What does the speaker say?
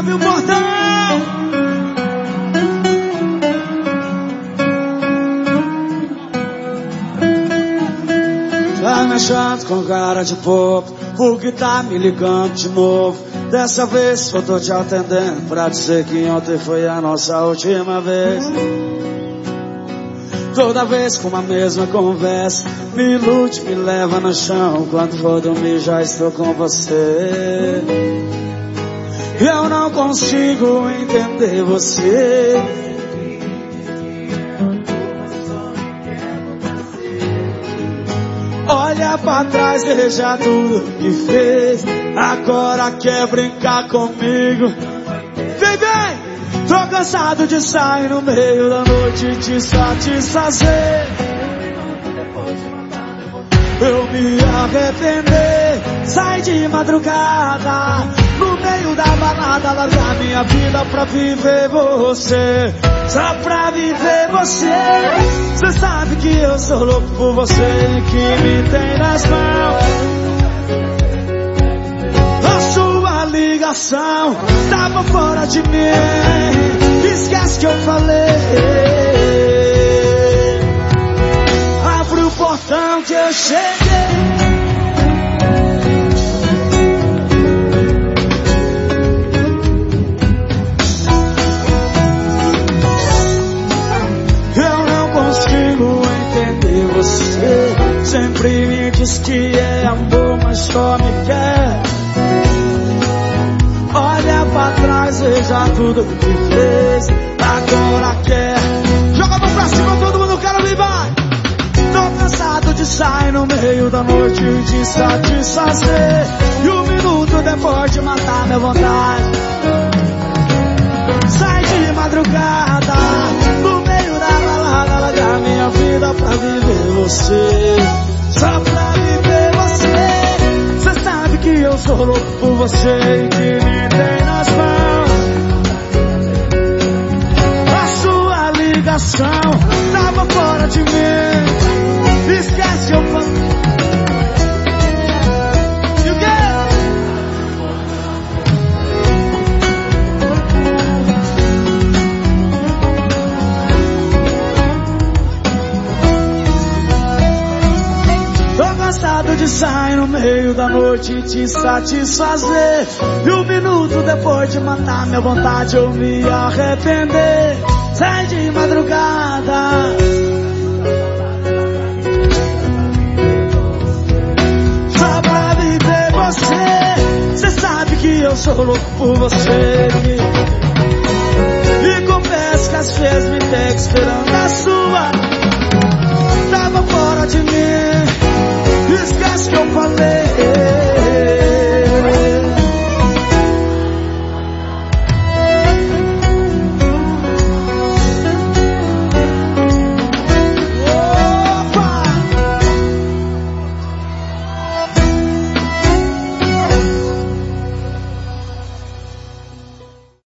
Abre o portão! Tá me achando com cara de bobo. Porque tá me ligando de novo? Dessa vez eu tô te atendendo Pra dizer que ontem foi a nossa última vez. Toda vez com a mesma conversa Me ilude, me leva no chão. Quando for dormir já estou com você Eu não consigo entender você. Olha pra trás, veja tudo que fez. Agora quer brincar comigo. Vem, vem! Tô cansado de sair no meio da noite te satisfazer. Eu me arrepender, sai de madrugada, da balada, largar minha vida pra viver você. Só pra viver você. Cê sabe que eu sou louco por você e que me tem nas mãos. A sua ligação tava fora de mim que eu falei. Abre o portão que eu cheguei. Sempre me diz que é amor, mas só me quer. Olha pra trás, veja tudo que fez agora quer. Joga a mão pra cima, todo mundo quer ouvir, vai. Tô cansado de sair no meio da noite e de satisfazer. E um minuto depois de matar minha vontade. Sai de madrugada, que eu sou louco por você e que me tem nas mãos. coração tava fora de mim. Esquece eu E cansado de sair no meio da noite e te satisfazer. E um minuto depois de matar minha vontade eu me arrepender sai de madrugada. Só pra viver você, cê sabe que eu sou louco por você. E confesso que às vezes me pego esperando